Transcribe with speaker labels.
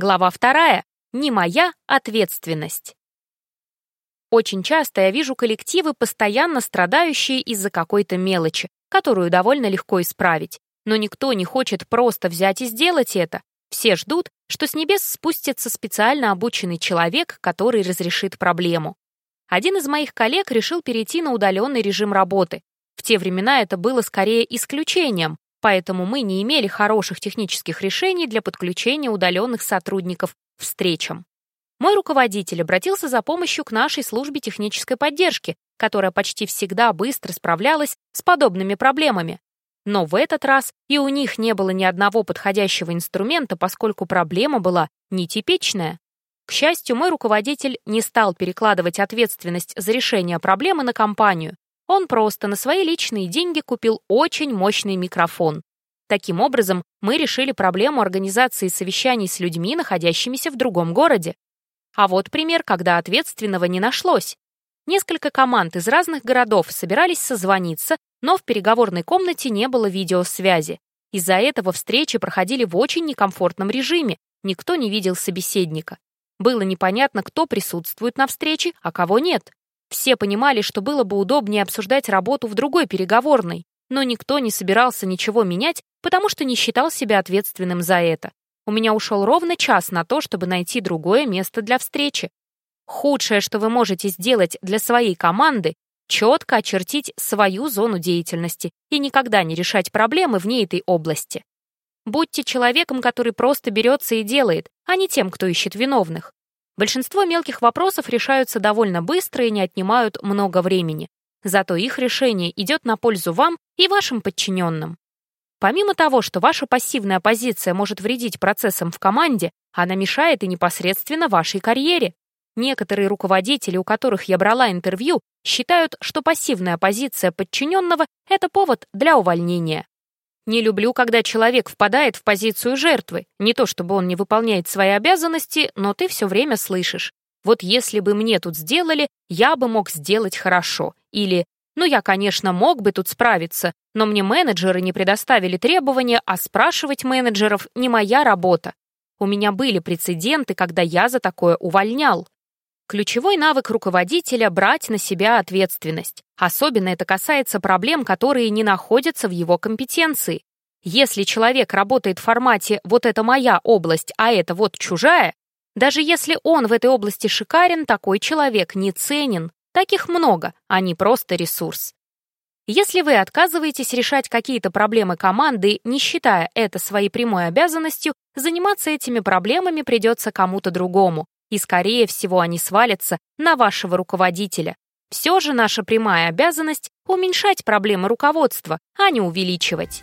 Speaker 1: Глава вторая. Не моя ответственность. Очень часто я вижу коллективы, постоянно страдающие из-за какой-то мелочи, которую довольно легко исправить. Но никто не хочет просто взять и сделать это. Все ждут, что с небес спустится специально обученный человек, который разрешит проблему. Один из моих коллег решил перейти на удаленный режим работы. В те времена это было скорее исключением, поэтому мы не имели хороших технических решений для подключения удаленных сотрудников к встречам. Мой руководитель обратился за помощью к нашей службе технической поддержки, которая почти всегда быстро справлялась с подобными проблемами. Но в этот раз и у них не было ни одного подходящего инструмента, поскольку проблема была нетипичная. К счастью, мой руководитель не стал перекладывать ответственность за решение проблемы на компанию, он просто на свои личные деньги купил очень мощный микрофон. Таким образом, мы решили проблему организации совещаний с людьми, находящимися в другом городе. А вот пример, когда ответственного не нашлось. Несколько команд из разных городов собирались созвониться, но в переговорной комнате не было видеосвязи. Из-за этого встречи проходили в очень некомфортном режиме, никто не видел собеседника. Было непонятно, кто присутствует на встрече, а кого нет. Все понимали, что было бы удобнее обсуждать работу в другой переговорной, но никто не собирался ничего менять, потому что не считал себя ответственным за это. У меня ушел ровно час на то, чтобы найти другое место для встречи. Худшее, что вы можете сделать для своей команды, четко очертить свою зону деятельности и никогда не решать проблемы вне этой области. Будьте человеком, который просто берется и делает, а не тем, кто ищет виновных. Большинство мелких вопросов решаются довольно быстро и не отнимают много времени. Зато их решение идет на пользу вам и вашим подчиненным. Помимо того, что ваша пассивная позиция может вредить процессам в команде, она мешает и непосредственно вашей карьере. Некоторые руководители, у которых я брала интервью, считают, что пассивная позиция подчиненного — это повод для увольнения. Не люблю, когда человек впадает в позицию жертвы. Не то чтобы он не выполняет свои обязанности, но ты все время слышишь. Вот если бы мне тут сделали, я бы мог сделать хорошо. Или «Ну, я, конечно, мог бы тут справиться, но мне менеджеры не предоставили требования, а спрашивать менеджеров не моя работа. У меня были прецеденты, когда я за такое увольнял. Ключевой навык руководителя — брать на себя ответственность. Особенно это касается проблем, которые не находятся в его компетенции. Если человек работает в формате «вот это моя область, а это вот чужая», даже если он в этой области шикарен, такой человек не ценен. Таких много, а не просто ресурс. Если вы отказываетесь решать какие-то проблемы команды, не считая это своей прямой обязанностью, заниматься этими проблемами придется кому-то другому, и, скорее всего, они свалятся на вашего руководителя. Все же наша прямая обязанность — уменьшать проблемы руководства, а не увеличивать.